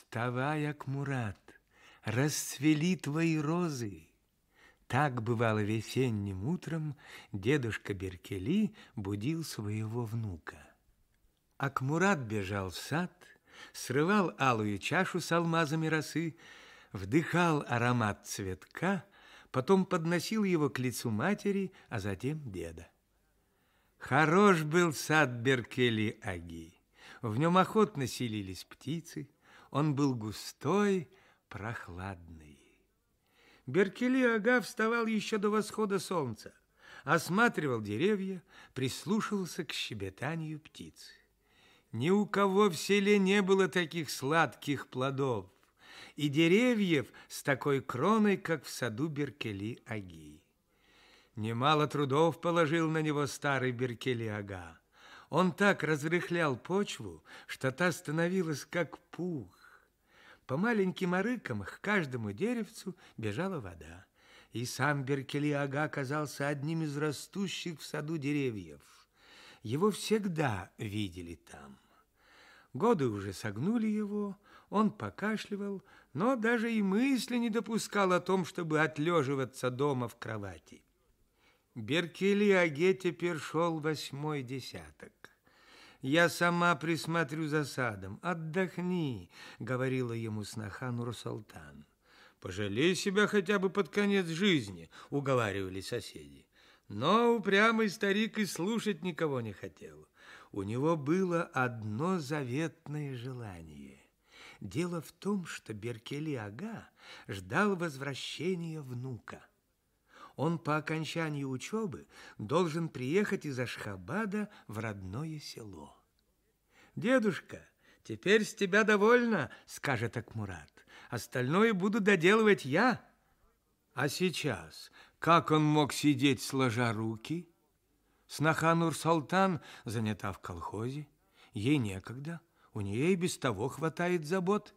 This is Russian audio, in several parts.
Вставай, Акмурат, расцвели твои розы. Так бывало весенним утром дедушка Беркели будил своего внука. Акмурат бежал в сад, срывал алую чашу с алмазами росы, вдыхал аромат цветка, потом подносил его к лицу матери, а затем деда. Хорош был сад Беркели-Аги. В нем охотно селились птицы, он был густой, прохладный. Беркели-ага вставал еще до восхода солнца, осматривал деревья, прислушивался к щебетанию птиц. Ни у кого в селе не было таких сладких плодов и деревьев с такой кроной, как в саду Беркели-аги. Немало трудов положил на него старый Беркели-ага. Он так разрыхлял почву, что та становилась как пух. По маленьким арыкам к каждому деревцу бежала вода. И сам Беркели-ага оказался одним из растущих в саду деревьев. Его всегда видели там. Годы уже согнули его, он покашливал, но даже и мысли не допускал о том, чтобы отлеживаться дома в кровати. Беркели-аге теперь шел восьмой десяток. Я сама присмотрю за садом. Отдохни, говорила ему сноха Нурсултан. Пожалей себя хотя бы под конец жизни, уговаривали соседи. Но упрямый старик и слушать никого не хотел. У него было одно заветное желание. Дело в том, что Беркели-ага ждал возвращения внука. Он по окончании учебы должен приехать из Ашхабада в родное село. «Дедушка, теперь с тебя довольно», — скажет Акмурат. «Остальное буду доделывать я». А сейчас, как он мог сидеть, сложа руки? Сноха Нур-Султан занята в колхозе, ей некогда, у нее и без того хватает забот,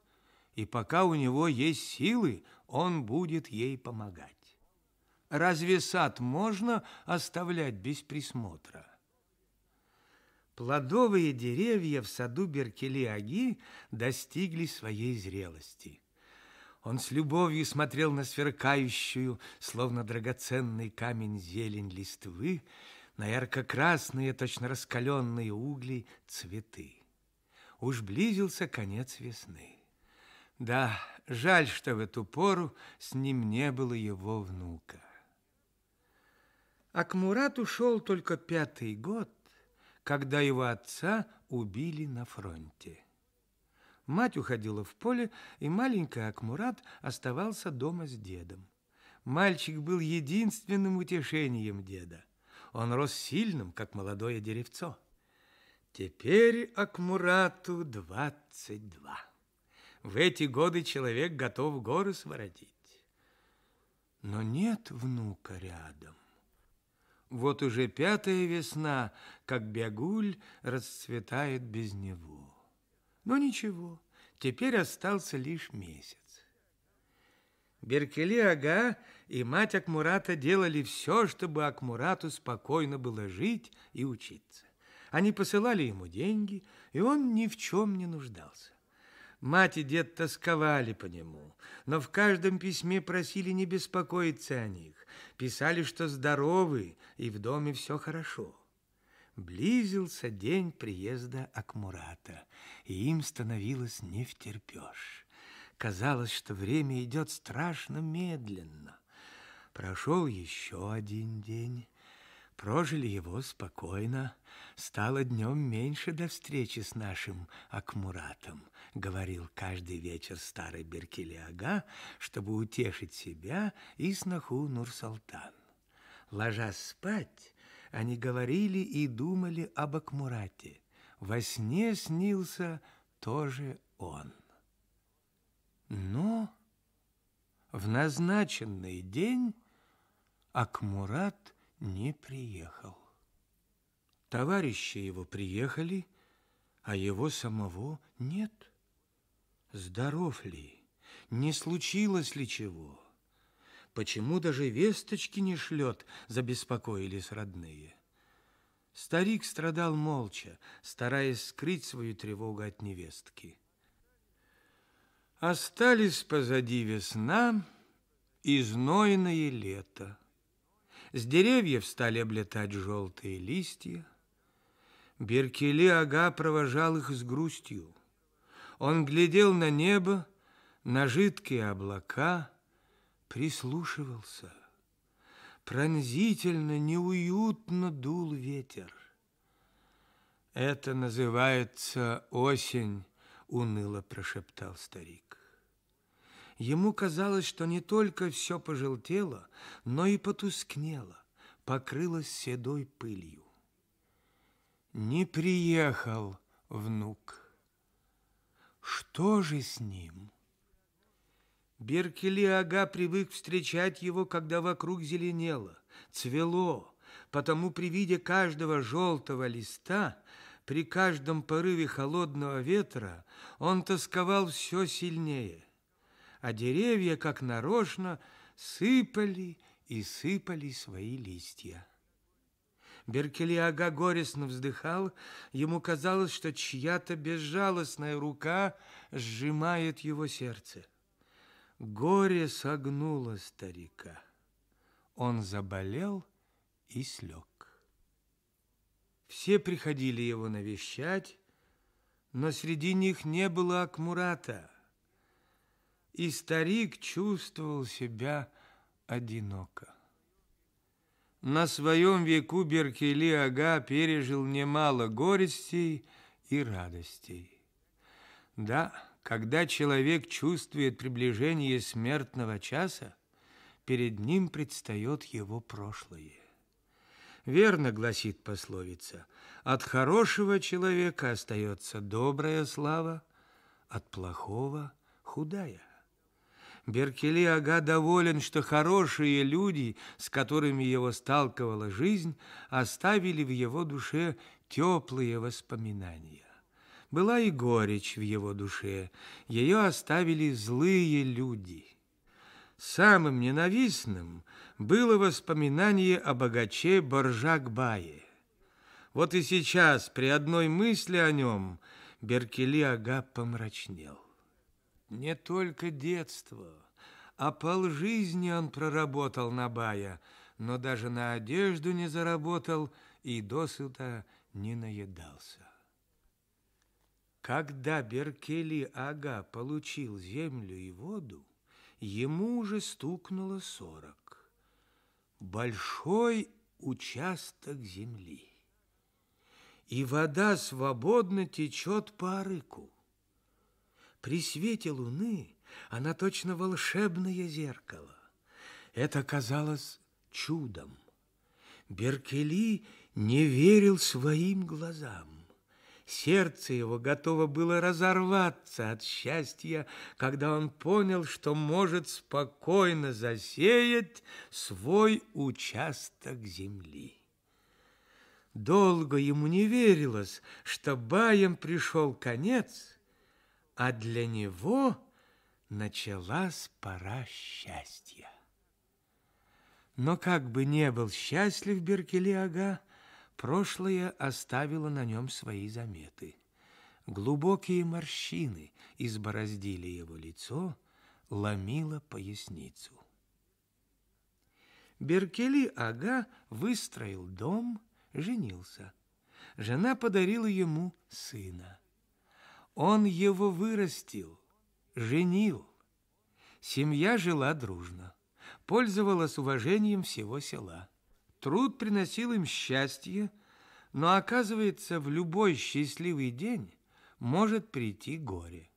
и пока у него есть силы, он будет ей помогать. Разве сад можно оставлять без присмотра? Плодовые деревья в саду Беркели-Аги достигли своей зрелости. Он с любовью смотрел на сверкающую, словно драгоценный камень зелень листвы, на ярко-красные, точно раскаленные угли цветы. Уж близился конец весны. Да, жаль, что в эту пору с ним не было его внука. Акмурат ушел только пятый год, когда его отца убили на фронте. Мать уходила в поле, и маленький Акмурат оставался дома с дедом. Мальчик был единственным утешением деда. Он рос сильным, как молодое деревцо. Теперь Акмурату двадцать два. В эти годы человек готов горы своротить. Но нет внука рядом. Вот уже пятая весна, как бягуль расцветает без него. Но ничего, теперь остался лишь месяц. Беркели-ага и мать Акмурата делали все, чтобы Акмурату спокойно было жить и учиться. Они посылали ему деньги, и он ни в чем не нуждался. Мать и дед тосковали по нему, но в каждом письме просили не беспокоиться о них. Писали, что здоровы и в доме все хорошо. Близился день приезда Акмурата, и им становилось не втерпешь. Казалось, что время идет страшно медленно. Прошел еще один день. Прожили его спокойно. Стало днем меньше до встречи с нашим Акмуратом, говорил каждый вечер старый Беркелиага, чтобы утешить себя и сноху Нурсултан. Ложась спать, они говорили и думали об Акмурате. Во сне снился тоже он. Но в назначенный день Акмурат не приехал. Товарищи его приехали, а его самого нет. Здоров ли? Не случилось ли чего? Почему даже весточки не шлет, забеспокоились родные. Старик страдал молча, стараясь скрыть свою тревогу от невестки. Остались позади весна и знойное лето. С деревьев стали облетать желтые листья. Беркели Ага провожал их с грустью. Он глядел на небо, на жидкие облака, прислушивался. Пронзительно, неуютно дул ветер. Это называется осень, уныло прошептал старик. Ему казалось, что не только все пожелтело, но и потускнело, покрылось седой пылью. Не приехал внук. Что же с ним? Беркели Ага привык встречать его, когда вокруг зеленело, цвело, потому при виде каждого желтого листа при каждом порыве холодного ветра он тосковал все сильнее, а деревья, как нарочно, сыпали и сыпали свои листья. Беркелиага горестно вздыхал, ему казалось, что чья-то безжалостная рука сжимает его сердце. Горе согнуло старика. Он заболел и слег. Все приходили его навещать, но среди них не было Акмурата, и старик чувствовал себя одиноко. На своем веку Беркели Ага пережил немало горестей и радостей. Да, когда человек чувствует приближение смертного часа, перед ним предстает его прошлое. Верно гласит пословица, от хорошего человека остается добрая слава, от плохого – худая. Беркели Ага доволен, что хорошие люди, с которыми его сталкивала жизнь, оставили в его душе теплые воспоминания. Была и горечь в его душе, ее оставили злые люди – Самым ненавистным было воспоминание о богаче Боржак-Бае. Вот и сейчас при одной мысли о нем Беркели Ага помрачнел. Не только детство, а полжизни он проработал на Бая, но даже на одежду не заработал и досыта не наедался. Когда Беркели Ага получил землю и воду, Ему уже стукнуло сорок. Большой участок земли. И вода свободно течет по арыку. При свете луны она точно волшебное зеркало. Это казалось чудом. Беркели не верил своим глазам. Сердце его готово было разорваться от счастья, когда он понял, что может спокойно засеять свой участок земли. Долго ему не верилось, что Баям пришел конец, а для него началась пора счастья. Но как бы не был счастлив Беркелиага, Прошлое оставило на нем свои заметы. Глубокие морщины избороздили его лицо, ломило поясницу. Беркели Ага выстроил дом, женился. Жена подарила ему сына. Он его вырастил, женил. Семья жила дружно, пользовалась уважением всего села. Труд приносил им счастье, но, оказывается, в любой счастливый день может прийти горе.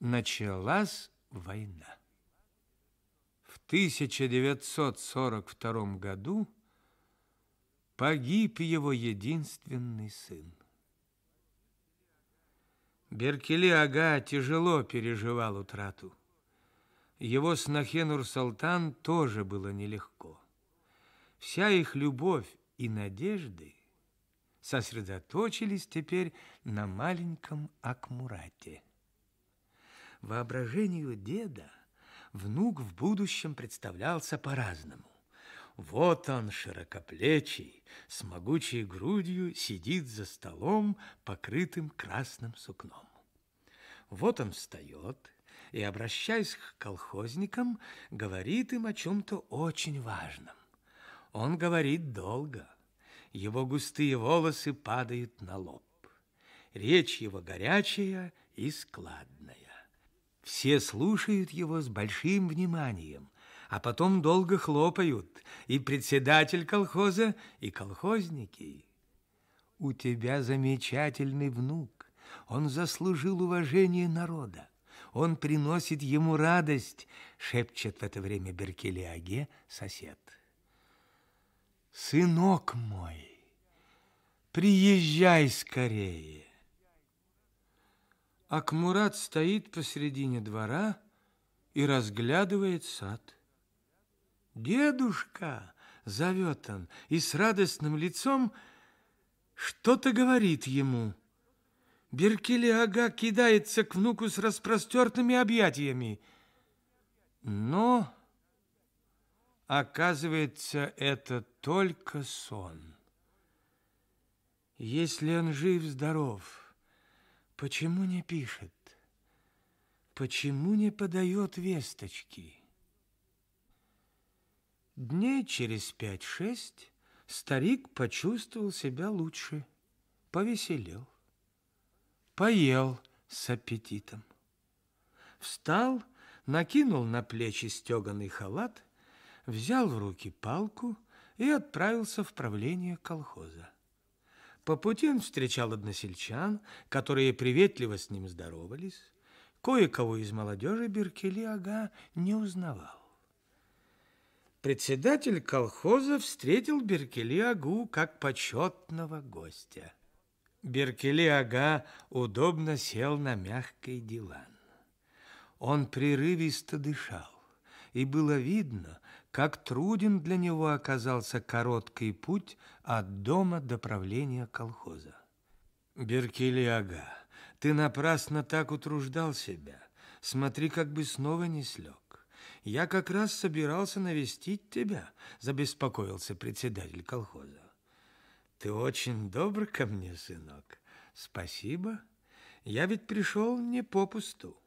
Началась война. В 1942 году погиб его единственный сын. Беркели Ага тяжело переживал утрату. Его снохе Нур-Салтан тоже было нелегко. Вся их любовь и надежды сосредоточились теперь на маленьком Акмурате. Воображению деда внук в будущем представлялся по-разному. Вот он, широкоплечий, с могучей грудью, сидит за столом, покрытым красным сукном. Вот он встает, и, обращаясь к колхозникам, говорит им о чем-то очень важном. Он говорит долго. Его густые волосы падают на лоб. Речь его горячая и складная. Все слушают его с большим вниманием, а потом долго хлопают и председатель колхоза, и колхозники. У тебя замечательный внук. Он заслужил уважение народа. Он приносит ему радость, шепчет в это время Беркелиаге сосед. Сынок мой, приезжай скорее. Акмурат стоит посредине двора и разглядывает сад. «Дедушка!» — зовет он, и с радостным лицом что-то говорит ему. Беркели Ага кидается к внуку с распростертыми объятиями. Но, оказывается, это только сон. Если он жив-здоров, почему не пишет? Почему не подает весточки? Дней через пять-шесть старик почувствовал себя лучше, повеселел, поел с аппетитом. Встал, накинул на плечи стеганый халат, взял в руки палку и отправился в правление колхоза. По пути он встречал односельчан, которые приветливо с ним здоровались. Кое-кого из молодежи Беркели Ага не узнавал. Председатель колхоза встретил Беркели-Агу как почетного гостя. Беркели-Ага удобно сел на мягкий диван. Он прерывисто дышал, и было видно, как труден для него оказался короткий путь от дома до правления колхоза. Беркели-Ага, ты напрасно так утруждал себя. Смотри, как бы снова не слег. Я как раз собирался навестить тебя, забеспокоился председатель колхоза. Ты очень добр ко мне, сынок. Спасибо. Я ведь пришел не попусту.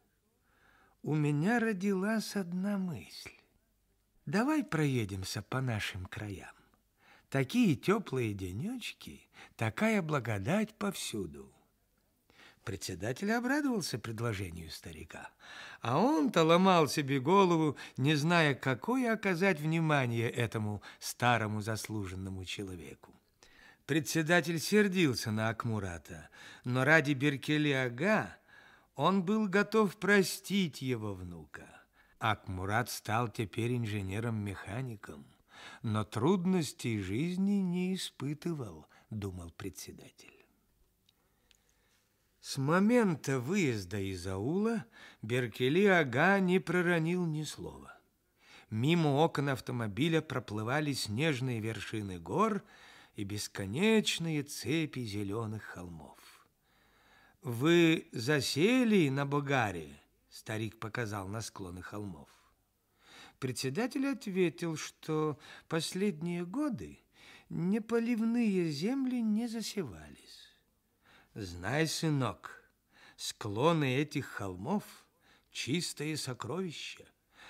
У меня родилась одна мысль. Давай проедемся по нашим краям. Такие теплые денечки, такая благодать повсюду. Председатель обрадовался предложению старика, а он-то ломал себе голову, не зная, какое оказать внимание этому старому заслуженному человеку. Председатель сердился на Акмурата, но ради Беркели-ага он был готов простить его внука. Акмурат стал теперь инженером-механиком, но трудностей жизни не испытывал, думал председатель. С момента выезда из аула Беркели Ага не проронил ни слова. Мимо окон автомобиля проплывали снежные вершины гор и бесконечные цепи зеленых холмов. «Вы засели на Богаре?» – старик показал на склоны холмов. Председатель ответил, что последние годы неполивные земли не засевались. Знай, сынок, склоны этих холмов — чистое сокровище.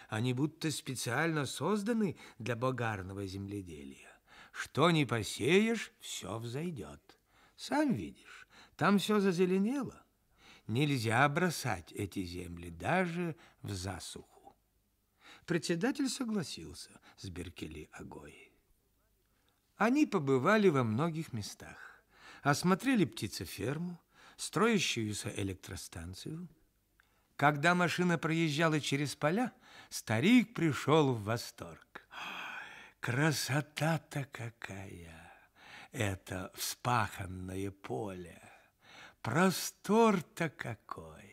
Они будто специально созданы для богарного земледелия. Что не посеешь, все взойдет. Сам видишь, там все зазеленело. Нельзя бросать эти земли даже в засуху. Председатель согласился с Беркели Агой. Они побывали во многих местах осмотрели птицеферму, строящуюся электростанцию. Когда машина проезжала через поля, старик пришел в восторг. Красота-то какая! Это вспаханное поле! Простор-то какой!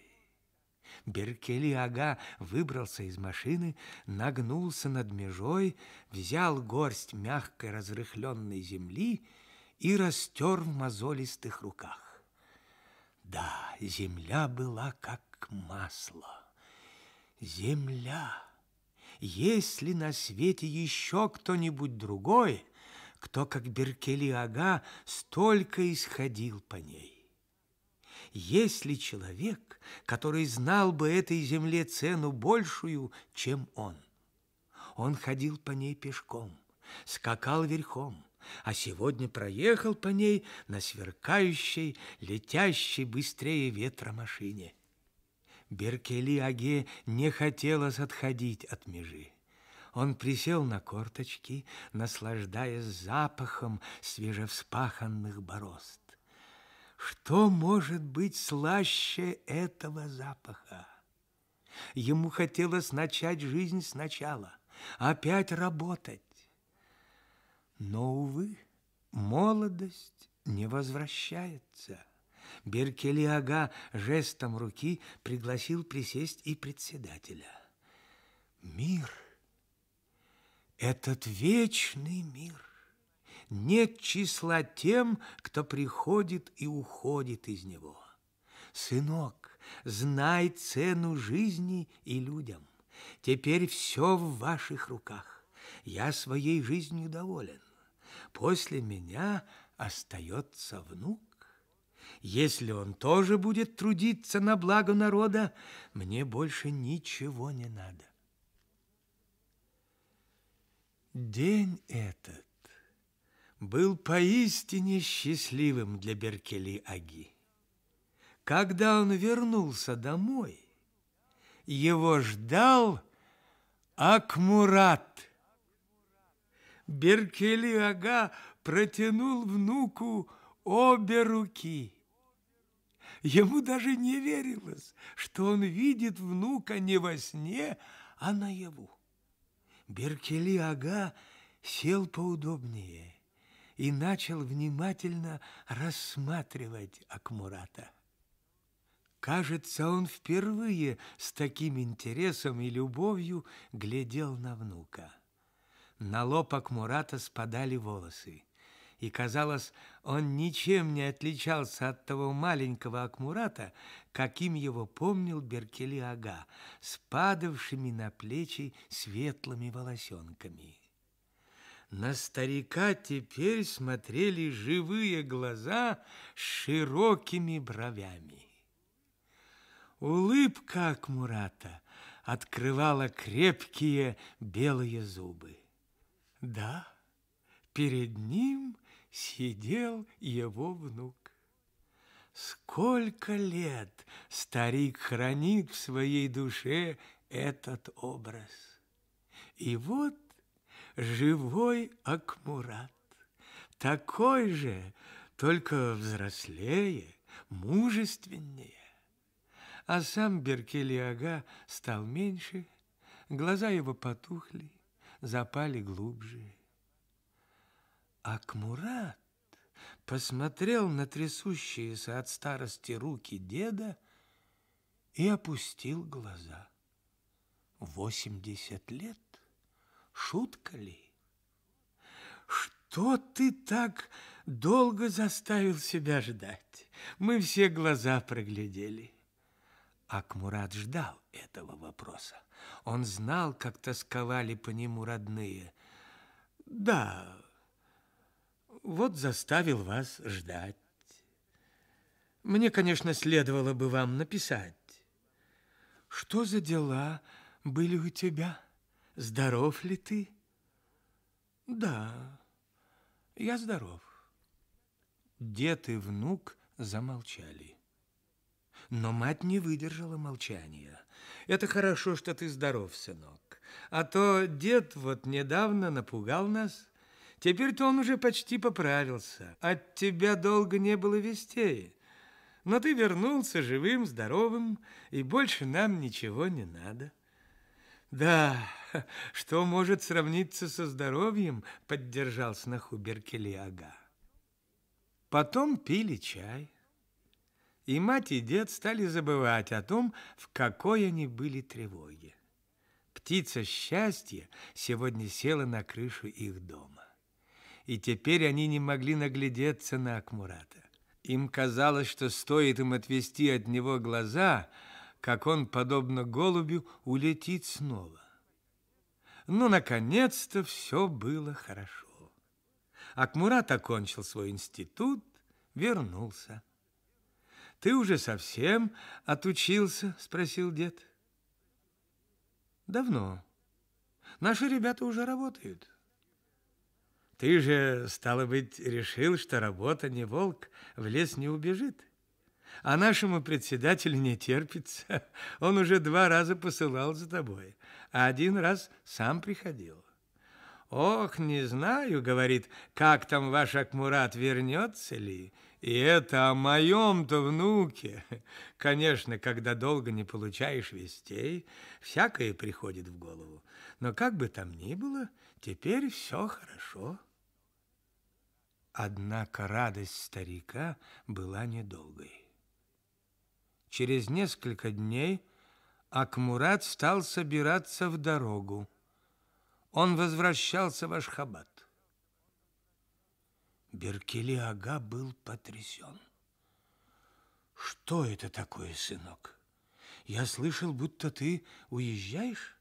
Беркели Ага выбрался из машины, нагнулся над межой, взял горсть мягкой разрыхленной земли и растер в мозолистых руках. Да, земля была как масло. Земля. Если на свете еще кто-нибудь другой, кто, как Беркели Ага, столько исходил по ней. есть ли человек, который знал бы этой земле цену большую, чем он? Он ходил по ней пешком, скакал верхом, а сегодня проехал по ней на сверкающей, летящей быстрее ветра машине. Беркели Аге не хотелось отходить от межи. Он присел на корточки, наслаждаясь запахом свежевспаханных борозд. Что может быть слаще этого запаха? Ему хотелось начать жизнь сначала, опять работать. Но, увы, молодость не возвращается. Беркелиага жестом руки пригласил присесть и председателя. Мир, этот вечный мир, нет числа тем, кто приходит и уходит из него. Сынок, знай цену жизни и людям. Теперь все в ваших руках. Я своей жизнью доволен. После меня остается внук. Если он тоже будет трудиться на благо народа, мне больше ничего не надо. День этот был поистине счастливым для Беркели Аги. Когда он вернулся домой, его ждал Акмурат. Беркели Ага протянул внуку обе руки. Ему даже не верилось, что он видит внука не во сне, а наяву. Беркели Ага сел поудобнее и начал внимательно рассматривать Акмурата. Кажется, он впервые с таким интересом и любовью глядел на внука. На лоб Акмурата спадали волосы, и, казалось, он ничем не отличался от того маленького Акмурата, каким его помнил Беркели-ага, с падавшими на плечи светлыми волосенками. На старика теперь смотрели живые глаза с широкими бровями. Улыбка Акмурата открывала крепкие белые зубы. Да, перед ним сидел его внук. Сколько лет старик хранит в своей душе этот образ. И вот живой Акмурат, такой же, только взрослее, мужественнее. А сам Беркелиага стал меньше, глаза его потухли, запали глубже. Акмурат посмотрел на трясущиеся от старости руки деда и опустил глаза. Восемьдесят лет? Шутка ли? Что ты так долго заставил себя ждать? Мы все глаза проглядели. Акмурат ждал этого вопроса. Он знал, как тосковали по нему родные. Да, вот заставил вас ждать. Мне, конечно, следовало бы вам написать. Что за дела были у тебя? Здоров ли ты? Да, я здоров. Дед и внук замолчали. Но мать не выдержала молчания. Это хорошо, что ты здоров, сынок. А то дед вот недавно напугал нас. Теперь-то он уже почти поправился. От тебя долго не было вестей. Но ты вернулся живым, здоровым, и больше нам ничего не надо. Да, что может сравниться со здоровьем, поддержал сноху Беркели. Потом пили чай. И мать и дед стали забывать о том, в какой они были тревоге. Птица счастья сегодня села на крышу их дома. И теперь они не могли наглядеться на Акмурата. Им казалось, что стоит им отвести от него глаза, как он, подобно голубю, улетит снова. Но, наконец-то, все было хорошо. Акмурат окончил свой институт, вернулся. Ты уже совсем отучился? Спросил дед. Давно. Наши ребята уже работают. Ты же, стало быть, решил, что работа не волк, в лес не убежит. А нашему председателю не терпится. Он уже два раза посылал за тобой, а один раз сам приходил. «Ох, не знаю, — говорит, — как там ваш Акмурат, вернется ли? И это о моем-то внуке. Конечно, когда долго не получаешь вестей, всякое приходит в голову. Но как бы там ни было, теперь все хорошо». Однако радость старика была недолгой. Через несколько дней Акмурат стал собираться в дорогу. Он возвращался в Ашхабад. Беркели Ага был потрясен. Что это такое, сынок? Я слышал, будто ты уезжаешь?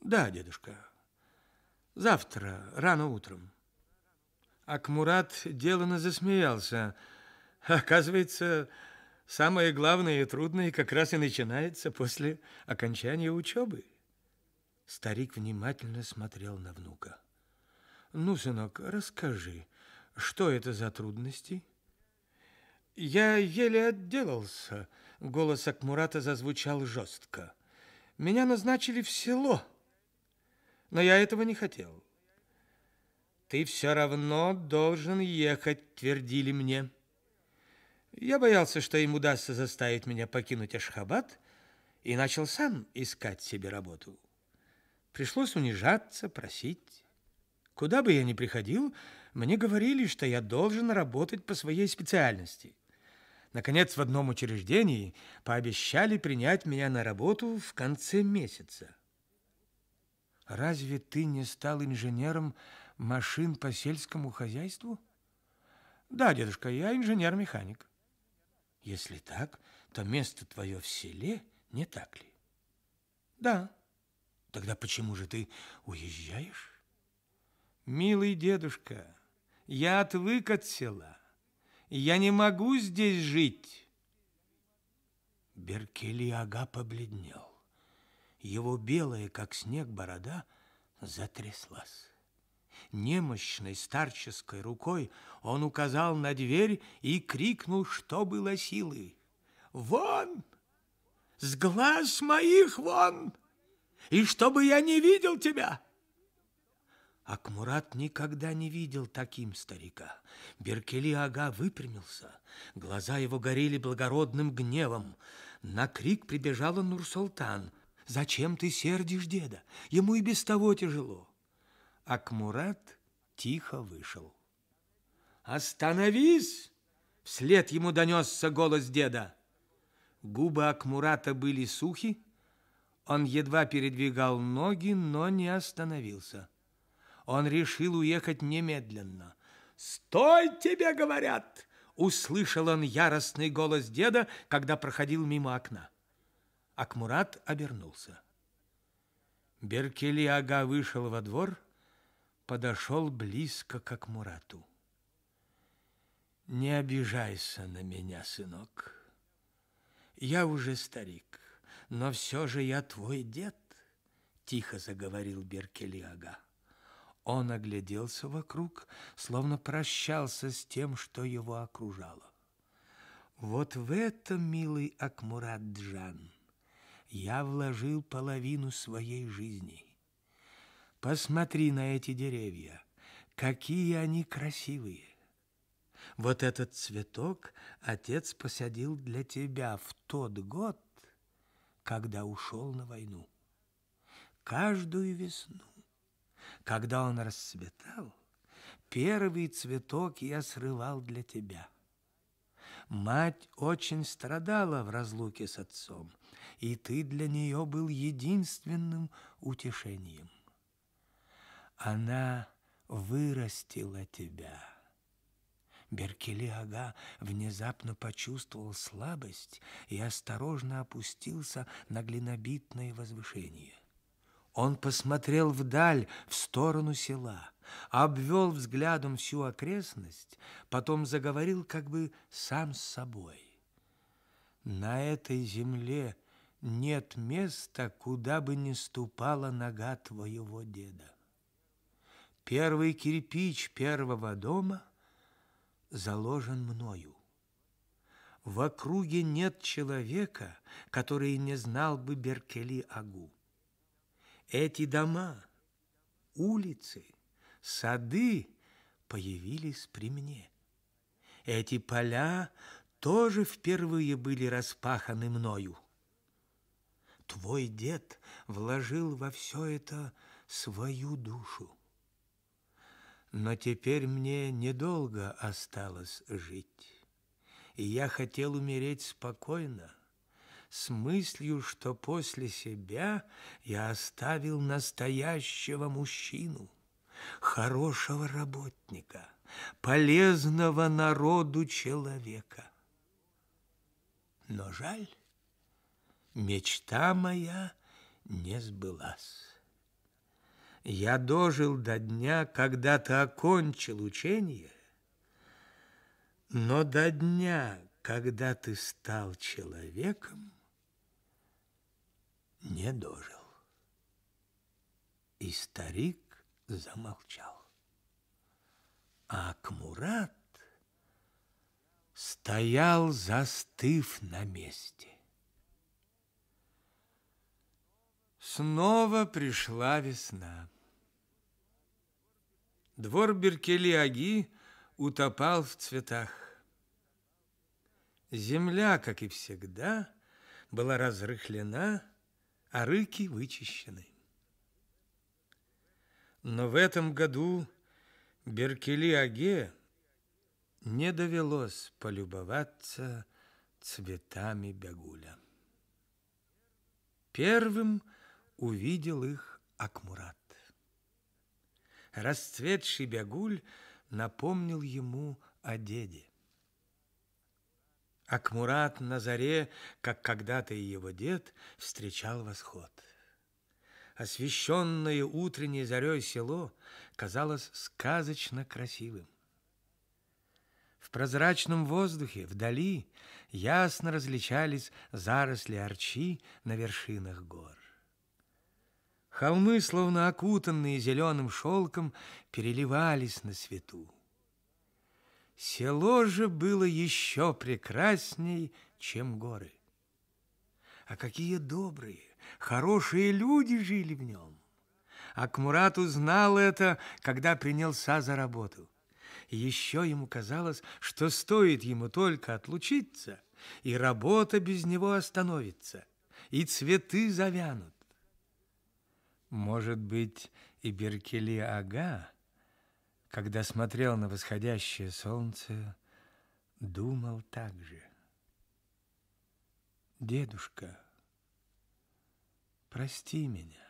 Да, дедушка. Завтра, рано утром. Акмурат деланно засмеялся. Оказывается, самое главное и трудное как раз и начинается после окончания учебы. Старик внимательно смотрел на внука. Ну, сынок, расскажи, что это за трудности? Я еле отделался. Голос Акмурата зазвучал жестко. Меня назначили в село, но я этого не хотел. Ты все равно должен ехать, твердили мне. Я боялся, что им удастся заставить меня покинуть Ашхабад, и начал сам искать себе работу. Пришлось унижаться, просить. Куда бы я ни приходил, мне говорили, что я должен работать по своей специальности. Наконец, в одном учреждении пообещали принять меня на работу в конце месяца. Разве ты не стал инженером машин по сельскому хозяйству? Да, дедушка, я инженер-механик. Если так, то место твое в селе, не так ли? Да. Тогда почему же ты уезжаешь? Милый дедушка, я отвык от села. Я не могу здесь жить. Беркели Ага побледнел. Его белая, как снег, борода затряслась. Немощной старческой рукой он указал на дверь и крикнул, что было силы. «Вон! С глаз моих вон! И чтобы я не видел тебя!» Акмурат никогда не видел таким старика. Беркели Ага выпрямился. Глаза его горели благородным гневом. На крик прибежала Нурсултан. «Зачем ты сердишь деда? Ему и без того тяжело». Акмурат тихо вышел. «Остановись!» Вслед ему донесся голос деда. Губы Акмурата были сухи. Он едва передвигал ноги, но не остановился. Он решил уехать немедленно. «Стой, тебе говорят!» Услышал он яростный голос деда, когда проходил мимо окна. Акмурат обернулся. Беркели Ага вышел во двор, подошел близко к Акмурату. «Не обижайся на меня, сынок. Я уже старик, но все же я твой дед», — тихо заговорил Беркели Ага. Он огляделся вокруг, словно прощался с тем, что его окружало. Вот в это, милый Акмурат-Джан, я вложил половину своей жизни. Посмотри на эти деревья, какие они красивые. Вот этот цветок отец посадил для тебя в тот год, когда ушел на войну. Каждую весну когда он расцветал, первый цветок я срывал для тебя. Мать очень страдала в разлуке с отцом, и ты для нее был единственным утешением. Она вырастила тебя. Беркели Ага внезапно почувствовал слабость и осторожно опустился на глинобитное возвышение. Он посмотрел вдаль, в сторону села, обвел взглядом всю окрестность, потом заговорил как бы сам с собой. На этой земле нет места, куда бы ни ступала нога твоего деда. Первый кирпич первого дома заложен мною. В округе нет человека, который не знал бы Беркели-Агу. Эти дома, улицы, сады появились при мне. Эти поля тоже впервые были распаханы мною. Твой дед вложил во все это свою душу. Но теперь мне недолго осталось жить, и я хотел умереть спокойно, с мыслью, что после себя я оставил настоящего мужчину, хорошего работника, полезного народу человека. Но жаль, мечта моя не сбылась. Я дожил до дня, когда ты окончил учение, но до дня, когда ты стал человеком, не дожил. И старик замолчал. А Акмурат стоял, застыв на месте. Снова пришла весна. Двор Беркели-Аги утопал в цветах. Земля, как и всегда, была разрыхлена, а рыки вычищены. Но в этом году Беркели-Аге не довелось полюбоваться цветами Бягуля. Первым увидел их Акмурат. Расцветший бягуль напомнил ему о деде. Акмурат на заре, как когда-то и его дед, встречал восход. Освещенное утренней зарей село казалось сказочно красивым. В прозрачном воздухе вдали ясно различались заросли арчи на вершинах гор. Холмы, словно окутанные зеленым шелком, переливались на свету. Село же было еще прекрасней, чем горы. А какие добрые, хорошие люди жили в нем. Акмурат узнал это, когда принялся за работу. Еще ему казалось, что стоит ему только отлучиться, и работа без него остановится, и цветы завянут. Может быть, и Беркели-ага, когда смотрел на восходящее солнце, думал так же. Дедушка, прости меня.